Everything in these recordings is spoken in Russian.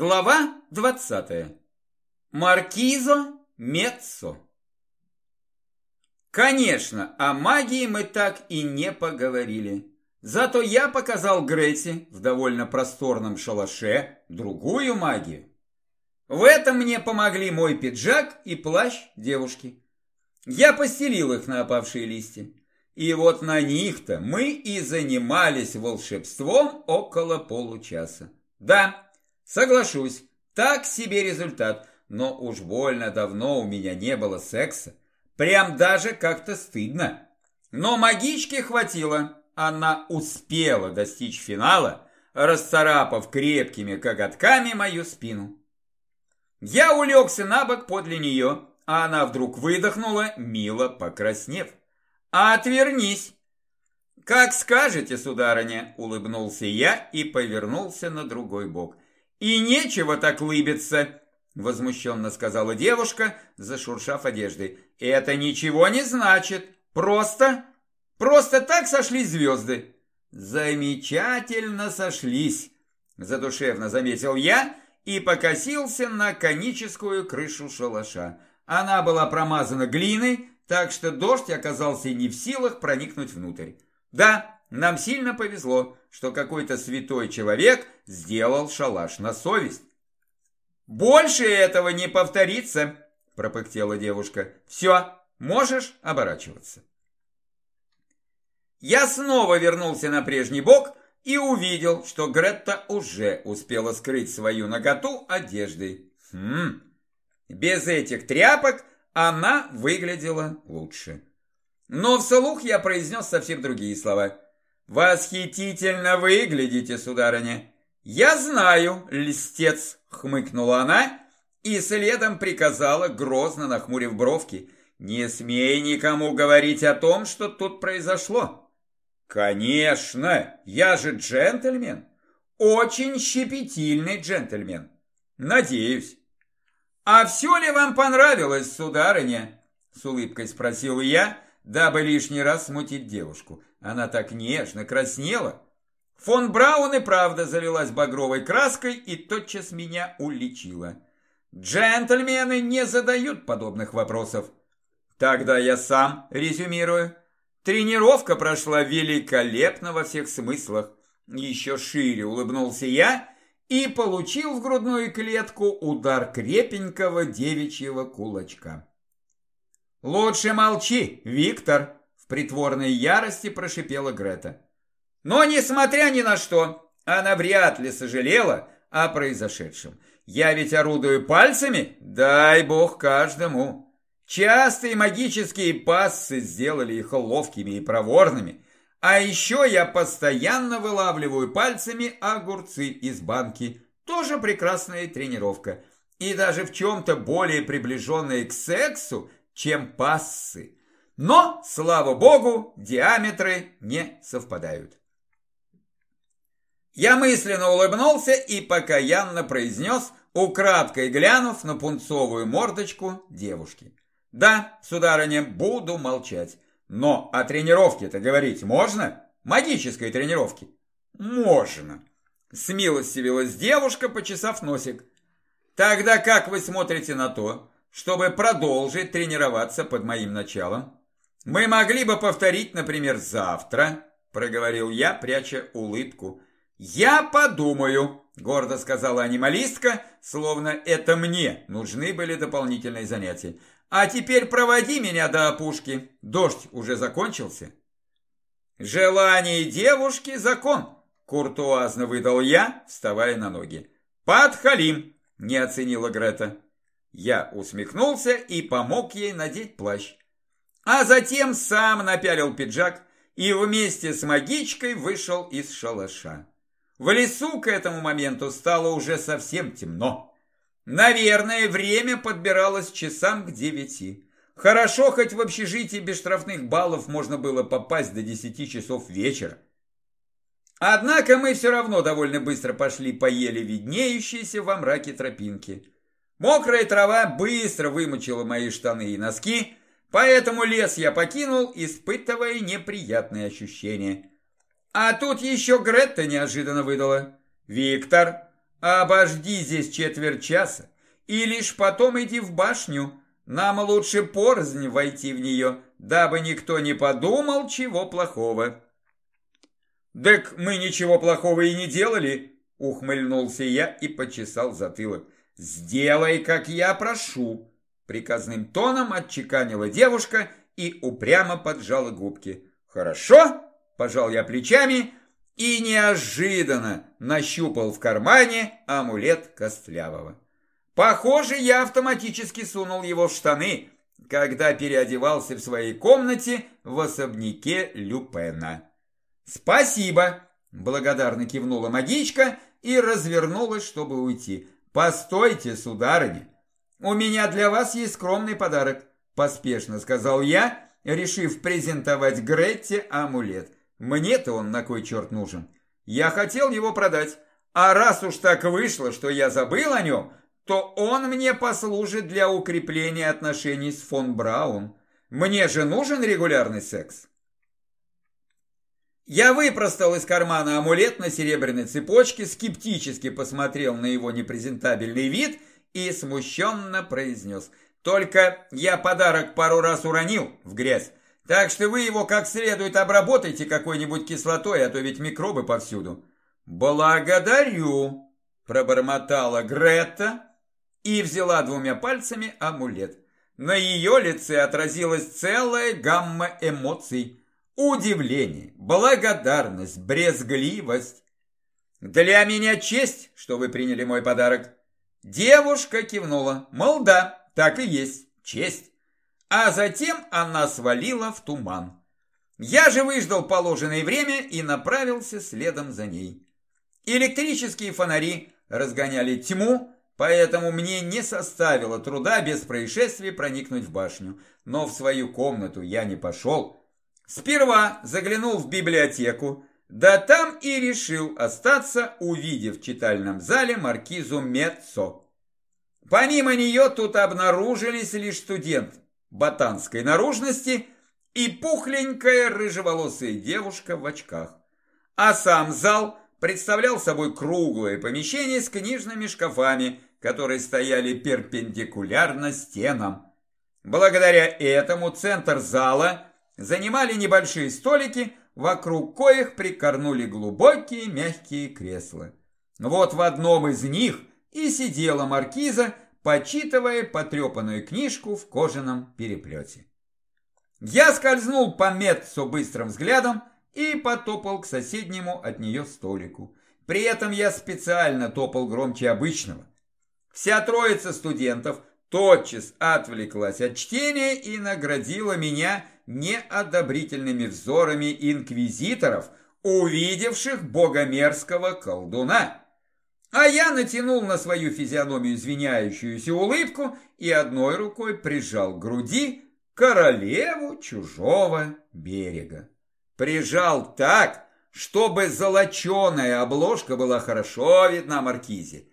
Глава 20. Маркизо Меццо. Конечно, о магии мы так и не поговорили. Зато я показал Грете в довольно просторном шалаше другую магию. В этом мне помогли мой пиджак и плащ девушки. Я постелил их на опавшие листья. И вот на них-то мы и занимались волшебством около получаса. Да, Соглашусь, так себе результат, но уж больно давно у меня не было секса. Прям даже как-то стыдно. Но магички хватило. Она успела достичь финала, расцарапав крепкими коготками мою спину. Я улегся на бок подле нее, а она вдруг выдохнула, мило покраснев. «Отвернись!» «Как скажете, сударыня!» – улыбнулся я и повернулся на другой бок – «И нечего так лыбиться!» Возмущенно сказала девушка, зашуршав одеждой. «Это ничего не значит. Просто... Просто так сошлись звезды». «Замечательно сошлись!» Задушевно заметил я и покосился на коническую крышу шалаша. Она была промазана глиной, так что дождь оказался не в силах проникнуть внутрь. Да, нам сильно повезло, что какой-то святой человек сделал шалаш на совесть. «Больше этого не повторится», – пропыхтела девушка. «Все, можешь оборачиваться». Я снова вернулся на прежний бок и увидел, что Гретта уже успела скрыть свою наготу одеждой. Хм, без этих тряпок она выглядела лучше. Но вслух я произнес совсем другие слова – «Восхитительно выглядите, сударыня!» «Я знаю, листец!» — хмыкнула она и следом приказала, грозно нахмурив бровки, «Не смей никому говорить о том, что тут произошло!» «Конечно! Я же джентльмен! Очень щепетильный джентльмен! Надеюсь!» «А все ли вам понравилось, сударыня?» — с улыбкой спросил я, дабы лишний раз смутить девушку. Она так нежно краснела. Фон Браун и правда залилась багровой краской и тотчас меня уличила. Джентльмены не задают подобных вопросов. Тогда я сам резюмирую. Тренировка прошла великолепно во всех смыслах. Еще шире улыбнулся я и получил в грудную клетку удар крепенького девичьего кулачка. «Лучше молчи, Виктор!» Притворной ярости прошипела Грета. Но, несмотря ни на что, она вряд ли сожалела о произошедшем. Я ведь орудую пальцами, дай бог каждому. Частые магические пассы сделали их ловкими и проворными. А еще я постоянно вылавливаю пальцами огурцы из банки. Тоже прекрасная тренировка. И даже в чем-то более приближенная к сексу, чем пассы. Но, слава богу, диаметры не совпадают. Я мысленно улыбнулся и покаянно произнес, украдкой глянув на пунцовую мордочку девушки. «Да, сударыня, буду молчать. Но о тренировке-то говорить можно? Магической тренировке?» «Можно», – смилостивилась девушка, почесав носик. «Тогда как вы смотрите на то, чтобы продолжить тренироваться под моим началом?» «Мы могли бы повторить, например, завтра», – проговорил я, пряча улыбку. «Я подумаю», – гордо сказала анималистка, словно это мне нужны были дополнительные занятия. «А теперь проводи меня до опушки. Дождь уже закончился». «Желание девушки – закон», – куртуазно выдал я, вставая на ноги. «Подхалим», – не оценила Грета. Я усмехнулся и помог ей надеть плащ а затем сам напялил пиджак и вместе с магичкой вышел из шалаша. В лесу к этому моменту стало уже совсем темно. Наверное, время подбиралось часам к девяти. Хорошо, хоть в общежитии без штрафных баллов можно было попасть до десяти часов вечера. Однако мы все равно довольно быстро пошли по еле виднеющейся во мраке тропинки. Мокрая трава быстро вымочила мои штаны и носки, Поэтому лес я покинул, испытывая неприятные ощущения. А тут еще Гретта неожиданно выдала. «Виктор, Обожди здесь четверть часа, и лишь потом иди в башню. Нам лучше порознь войти в нее, дабы никто не подумал чего плохого». «Так мы ничего плохого и не делали», — ухмыльнулся я и почесал затылок. «Сделай, как я прошу», — приказным тоном отчеканила девушка и упрямо поджала губки. «Хорошо», — пожал я плечами и неожиданно нащупал в кармане амулет Костлявого. Похоже, я автоматически сунул его в штаны, когда переодевался в своей комнате в особняке Люпена. «Спасибо!» – благодарно кивнула магичка и развернулась, чтобы уйти. «Постойте, сударыня! У меня для вас есть скромный подарок», – поспешно сказал я, решив презентовать Гретте амулет. Мне-то он на кой черт нужен? Я хотел его продать, а раз уж так вышло, что я забыл о нем, то он мне послужит для укрепления отношений с фон Браун. Мне же нужен регулярный секс. Я выпростал из кармана амулет на серебряной цепочке, скептически посмотрел на его непрезентабельный вид и смущенно произнес. Только я подарок пару раз уронил в грязь, так что вы его как следует обработайте какой-нибудь кислотой, а то ведь микробы повсюду. Благодарю, пробормотала Грета и взяла двумя пальцами амулет. На ее лице отразилась целая гамма эмоций – Удивление, благодарность, брезгливость. Для меня честь, что вы приняли мой подарок. Девушка кивнула, мол, да, так и есть, честь. А затем она свалила в туман. Я же выждал положенное время и направился следом за ней. Электрические фонари разгоняли тьму, поэтому мне не составило труда без происшествий проникнуть в башню. Но в свою комнату я не пошел, Сперва заглянул в библиотеку, да там и решил остаться, увидев в читальном зале маркизу Меццо. Помимо нее тут обнаружились лишь студент ботанской наружности и пухленькая рыжеволосая девушка в очках. А сам зал представлял собой круглое помещение с книжными шкафами, которые стояли перпендикулярно стенам. Благодаря этому центр зала – занимали небольшие столики, вокруг коих прикорнули глубокие мягкие кресла. Вот в одном из них и сидела маркиза, почитывая потрепанную книжку в кожаном переплете. Я скользнул по Метцу быстрым взглядом и потопал к соседнему от нее столику. При этом я специально топал громче обычного. Вся троица студентов тотчас отвлеклась от чтения и наградила меня неодобрительными взорами инквизиторов, увидевших богомерзкого колдуна. А я натянул на свою физиономию извиняющуюся улыбку и одной рукой прижал к груди королеву чужого берега. Прижал так, чтобы золоченая обложка была хорошо видна маркизе.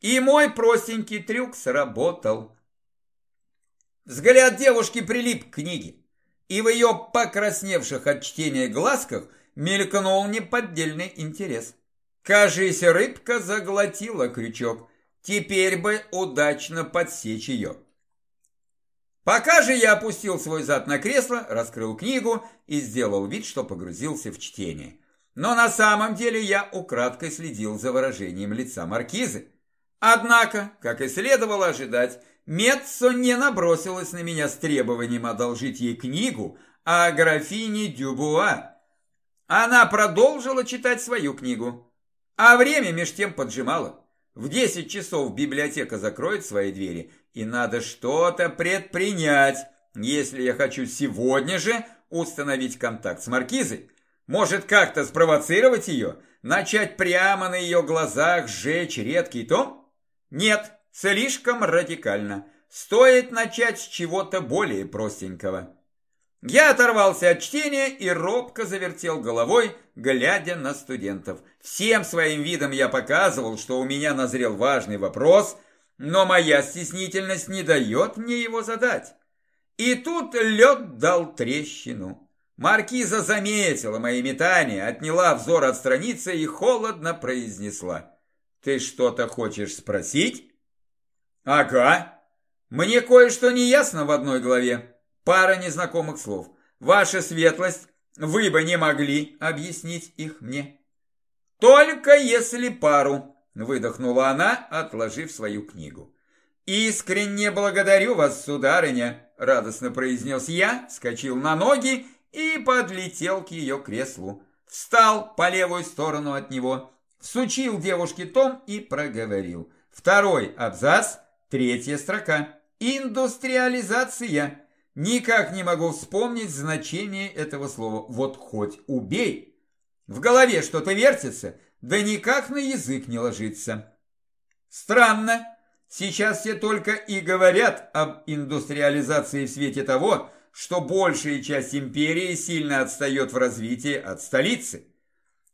И мой простенький трюк сработал. Взгляд девушки прилип к книге и в ее покрасневших от чтения глазках мелькнул неподдельный интерес. Кажись, рыбка заглотила крючок, теперь бы удачно подсечь ее. Пока же я опустил свой зад на кресло, раскрыл книгу и сделал вид, что погрузился в чтение. Но на самом деле я украдкой следил за выражением лица маркизы. Однако, как и следовало ожидать, Меццо не набросилась на меня с требованием одолжить ей книгу о графине Дюбуа. Она продолжила читать свою книгу, а время меж тем поджимало. В десять часов библиотека закроет свои двери, и надо что-то предпринять, если я хочу сегодня же установить контакт с Маркизой. Может, как-то спровоцировать ее, начать прямо на ее глазах сжечь редкий том? Нет, Слишком радикально. Стоит начать с чего-то более простенького. Я оторвался от чтения и робко завертел головой, глядя на студентов. Всем своим видом я показывал, что у меня назрел важный вопрос, но моя стеснительность не дает мне его задать. И тут лед дал трещину. Маркиза заметила мои метания, отняла взор от страницы и холодно произнесла. Ты что-то хочешь спросить? Ага. Мне кое-что не ясно в одной главе. Пара незнакомых слов. Ваша светлость, вы бы не могли объяснить их мне. Только если пару, выдохнула она, отложив свою книгу. «Искренне благодарю вас, сударыня!» – радостно произнес я, скочил на ноги и подлетел к ее креслу. Встал по левую сторону от него, сучил девушке том и проговорил. Второй абзац, третья строка. Индустриализация. Никак не могу вспомнить значение этого слова. Вот хоть убей. В голове что-то вертится, да никак на язык не ложится. Странно. Сейчас все только и говорят об индустриализации в свете того, что большая часть империи сильно отстает в развитии от столицы.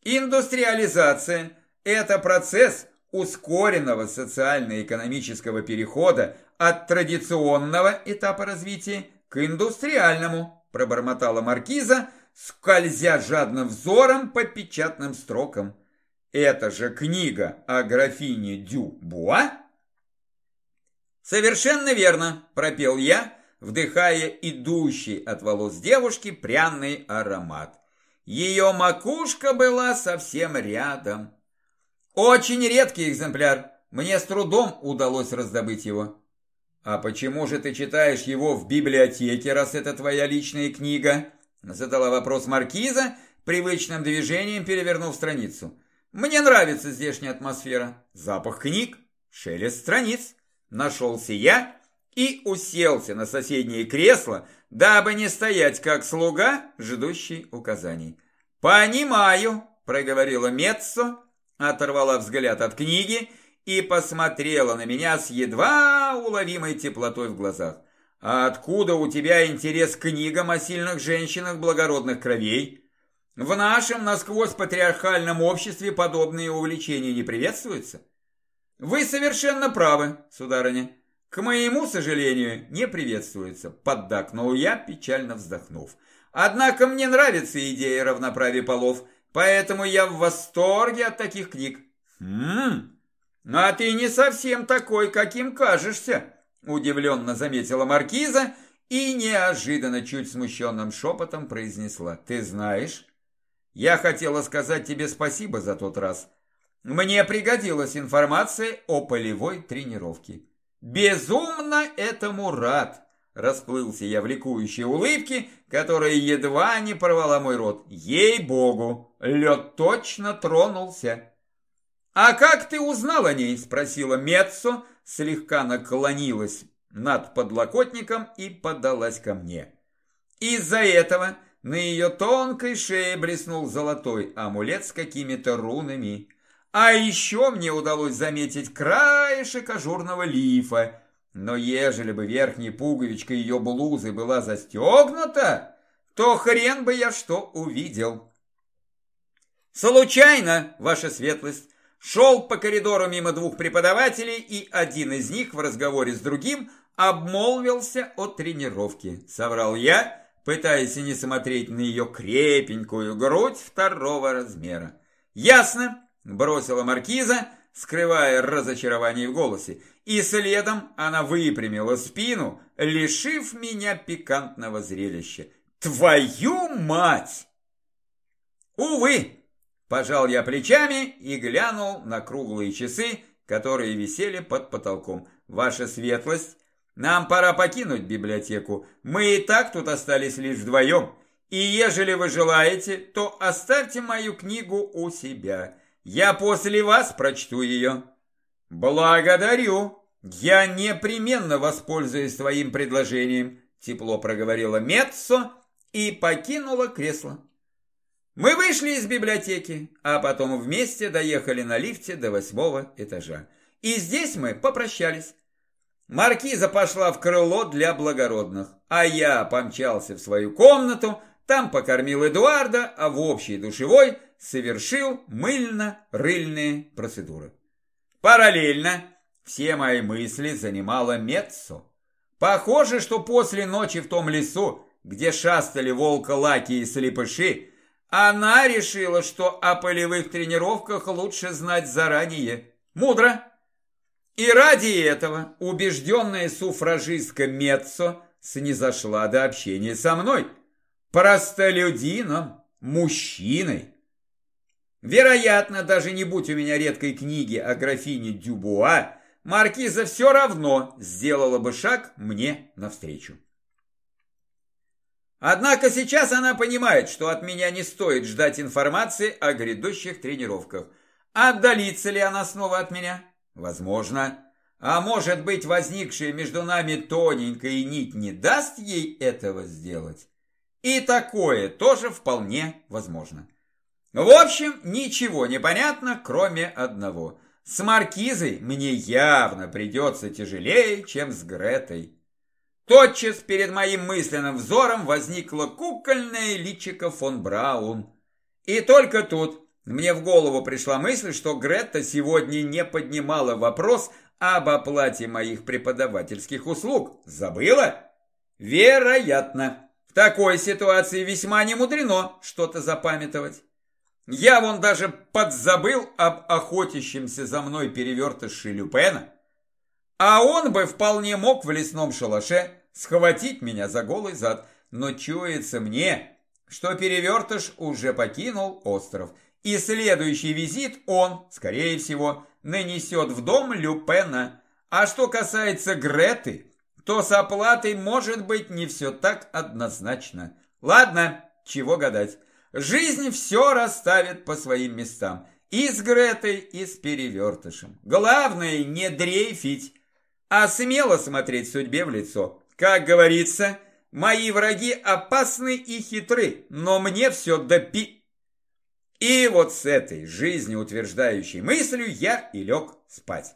Индустриализация – это процесс ускоренного социально-экономического перехода от традиционного этапа развития к индустриальному, пробормотала маркиза, скользя жадным взором по печатным строкам. Это же книга о графине Дю-Буа? Совершенно верно, пропел я, вдыхая идущий от волос девушки пряный аромат. Ее макушка была совсем рядом. Очень редкий экземпляр, мне с трудом удалось раздобыть его. А почему же ты читаешь его в библиотеке, раз это твоя личная книга? Задала вопрос маркиза, привычным движением перевернув страницу. Мне нравится здешняя атмосфера, запах книг, шелест страниц. Нашелся я и уселся на соседнее кресло, дабы не стоять как слуга, ждущий указаний. «Понимаю», – проговорила Меццо, оторвала взгляд от книги и посмотрела на меня с едва уловимой теплотой в глазах. «А откуда у тебя интерес к книгам о сильных женщинах благородных кровей? В нашем насквозь патриархальном обществе подобные увлечения не приветствуются?» «Вы совершенно правы, сударыня. К моему сожалению, не приветствуется», – поддакнул я, печально вздохнув. «Однако мне нравится идея равноправия полов, поэтому я в восторге от таких книг». «Хм, а ты не совсем такой, каким кажешься», – удивленно заметила маркиза и неожиданно чуть смущенным шепотом произнесла. «Ты знаешь, я хотела сказать тебе спасибо за тот раз». Мне пригодилась информация о полевой тренировке. Безумно этому рад. Расплылся я в ликующей улыбке, которая едва не порвала мой рот. Ей-богу, лед точно тронулся. «А как ты узнал о ней?» – спросила Меццо, слегка наклонилась над подлокотником и подалась ко мне. Из-за этого на ее тонкой шее блеснул золотой амулет с какими-то рунами. А еще мне удалось заметить краешек ажурного лифа. Но ежели бы верхняя пуговичка ее блузы была застегнута, то хрен бы я что увидел. Случайно, ваша светлость, шел по коридору мимо двух преподавателей, и один из них в разговоре с другим обмолвился о тренировке. Соврал я, пытаясь не смотреть на ее крепенькую грудь второго размера. Ясно, Бросила маркиза, скрывая разочарование в голосе, и следом она выпрямила спину, лишив меня пикантного зрелища. «Твою мать!» «Увы!» – пожал я плечами и глянул на круглые часы, которые висели под потолком. «Ваша светлость, нам пора покинуть библиотеку. Мы и так тут остались лишь вдвоем. И ежели вы желаете, то оставьте мою книгу у себя. Я после вас прочту ее. Благодарю. Я непременно воспользуюсь твоим предложением, тепло проговорила Меццо и покинула кресло. Мы вышли из библиотеки, а потом вместе доехали на лифте до восьмого этажа. И здесь мы попрощались. Маркиза пошла в крыло для благородных, а я помчался в свою комнату, там покормил Эдуарда, а в общей душевой – совершил мыльно-рыльные процедуры. Параллельно все мои мысли занимала Меццо. Похоже, что после ночи в том лесу, где шастали волка-лаки и слепыши, она решила, что о полевых тренировках лучше знать заранее, Мудро. И ради этого убежденная суфражистка Меццо снизошла до общения со мной, простолюдином, мужчиной. Вероятно, даже не будь у меня редкой книги о графине Дюбуа, маркиза все равно сделала бы шаг мне навстречу. Однако сейчас она понимает, что от меня не стоит ждать информации о грядущих тренировках. Отдалится ли она снова от меня? Возможно. А может быть, возникшая между нами тоненькая нить не даст ей этого сделать? И такое тоже вполне возможно. В общем, ничего не понятно, кроме одного. С Маркизой мне явно придется тяжелее, чем с Гретой. Тотчас перед моим мысленным взором возникло кукольное личико фон Браун. И только тут мне в голову пришла мысль, что Гретта сегодня не поднимала вопрос об оплате моих преподавательских услуг. Забыла? Вероятно. Такой ситуации весьма не мудрено что-то запамятовать. Я вон даже подзабыл об охотящемся за мной перевертыше Люпена. А он бы вполне мог в лесном шалаше схватить меня за голый зад, но чуется мне, что перевертыш уже покинул остров, и следующий визит он, скорее всего, нанесет в дом Люпена. А что касается Греты, то с оплатой может быть не все так однозначно. Ладно, чего гадать. Жизнь все расставит по своим местам. И с Гретой, и с перевертышем. Главное не дрейфить, а смело смотреть судьбе в лицо. Как говорится, мои враги опасны и хитры, но мне все допи... И вот с этой жизнеутверждающей мыслью я и лег спать.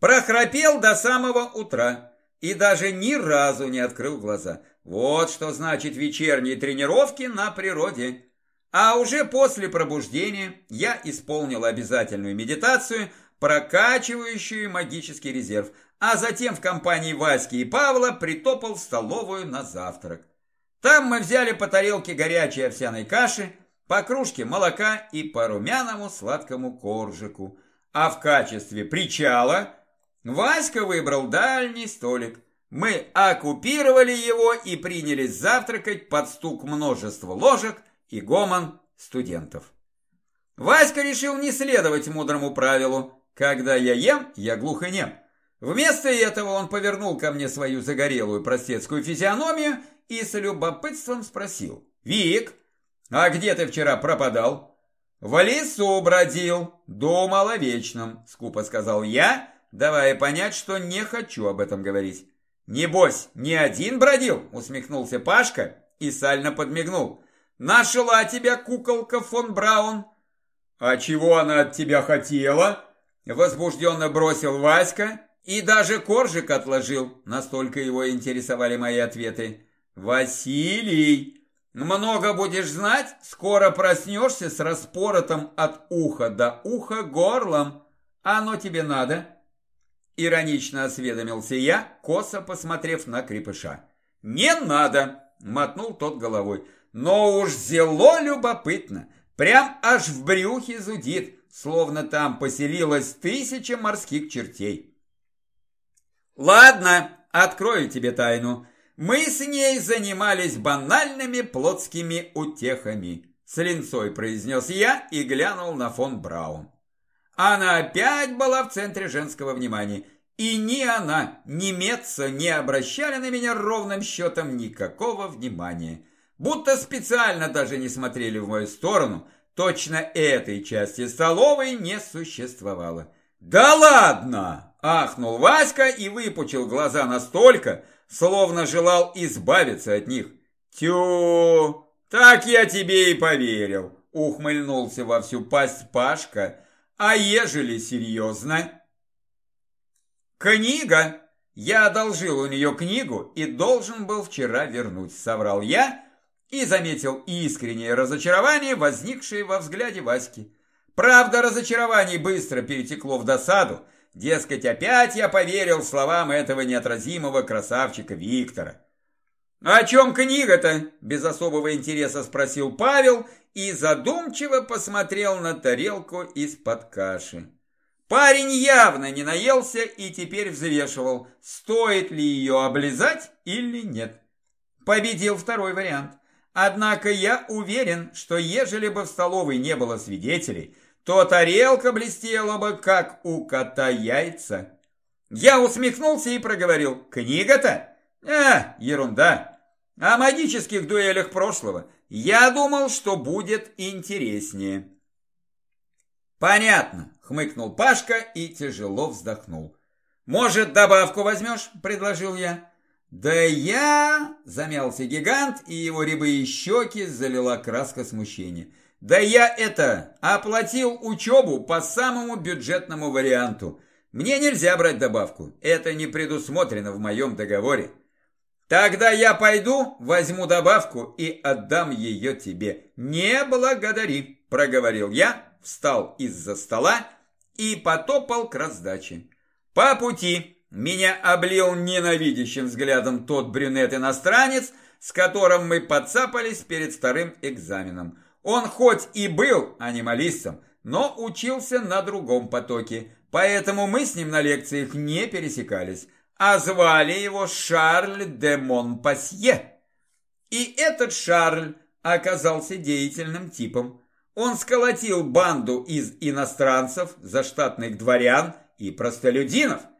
Прохрапел до самого утра и даже ни разу не открыл глаза. Вот что значит вечерние тренировки на природе. А уже после пробуждения я исполнил обязательную медитацию, прокачивающую магический резерв, а затем в компании Васьки и Павла притопал в столовую на завтрак. Там мы взяли по тарелке горячей овсяной каши, по кружке молока и по румяному сладкому коржику. А в качестве причала Васька выбрал дальний столик. Мы оккупировали его и принялись завтракать под стук множества ложек и гомон студентов. Васька решил не следовать мудрому правилу «когда я ем, я глух и нем». Вместо этого он повернул ко мне свою загорелую простецкую физиономию и с любопытством спросил. «Вик, а где ты вчера пропадал?» «В лесу бродил, думал о вечном», — скупо сказал я, давая понять, что не хочу об этом говорить. «Небось, не один бродил?» — усмехнулся Пашка и сально подмигнул. «Нашла тебя куколка фон Браун». «А чего она от тебя хотела?» — возбужденно бросил Васька и даже коржик отложил, настолько его интересовали мои ответы. «Василий, много будешь знать, скоро проснешься с распоротым от уха до уха горлом. Оно тебе надо?» Иронично осведомился я, косо посмотрев на крепыша. «Не надо!» – мотнул тот головой. «Но уж зело любопытно, прям аж в брюхе зудит, словно там поселилось тысяча морских чертей». Ладно, открою тебе тайну. Мы с ней занимались банальными плотскими утехами. С линцой произнес я и глянул на фон Браун. Она опять была в центре женского внимания. И ни она, ни Меца не обращали на меня ровным счетом никакого внимания. Будто специально даже не смотрели в мою сторону. Точно этой части столовой не существовало. «Да ладно!» Ахнул Васька и выпучил глаза настолько, словно желал избавиться от них. «Тю, так я тебе и поверил», — ухмыльнулся во всю пасть Пашка. «А ежели серьезно?» «Книга!» Я одолжил у нее книгу и должен был вчера вернуть, соврал я и заметил искреннее разочарование, возникшее во взгляде Васьки. Правда, разочарование быстро перетекло в досаду, Дескать, опять я поверил словам этого неотразимого красавчика Виктора. «О чем книга-то?» – без особого интереса спросил Павел и задумчиво посмотрел на тарелку из-под каши. Парень явно не наелся и теперь взвешивал, стоит ли ее облизать или нет. Победил второй вариант. Однако я уверен, что ежели бы в столовой не было свидетелей, то тарелка блестела бы, как у кота яйца. Я усмехнулся и проговорил, книга-то? А, ерунда. О магических дуэлях прошлого. Я думал, что будет интереснее. Понятно, хмыкнул Пашка и тяжело вздохнул. Может, добавку возьмешь, предложил я. «Да я...» – замялся гигант, и его рябые щеки залила краска смущения. «Да я это... оплатил учебу по самому бюджетному варианту. Мне нельзя брать добавку, это не предусмотрено в моем договоре. Тогда я пойду, возьму добавку и отдам ее тебе. Не благодари», – проговорил я, встал из-за стола и потопал к раздаче. По пути меня облил ненавидящим взглядом тот брюнет-иностранец, с которым мы подцапались перед вторым экзаменом. Он хоть и был анималистом, но учился на другом потоке, поэтому мы с ним на лекциях не пересекались, а звали его Шарль де Монпасье. И этот Шарль оказался деятельным типом. Он сколотил банду из иностранцев, заштатных дворян и простолюдинов –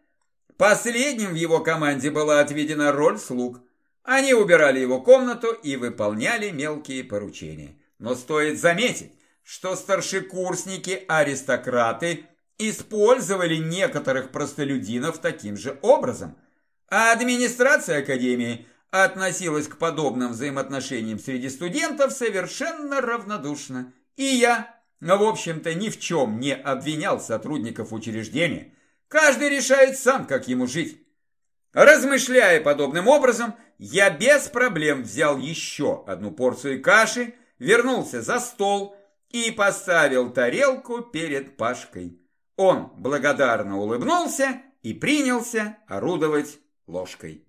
Последним в его команде была отведена роль слуг. Они убирали его комнату и выполняли мелкие поручения. Но стоит заметить, что старшекурсники-аристократы использовали некоторых простолюдинов таким же образом. А администрация Академии относилась к подобным взаимоотношениям среди студентов совершенно равнодушно. И я, в общем-то, ни в чем не обвинял сотрудников учреждения – Каждый решает сам, как ему жить. Размышляя подобным образом, я без проблем взял еще одну порцию каши, вернулся за стол и поставил тарелку перед Пашкой. Он благодарно улыбнулся и принялся орудовать ложкой.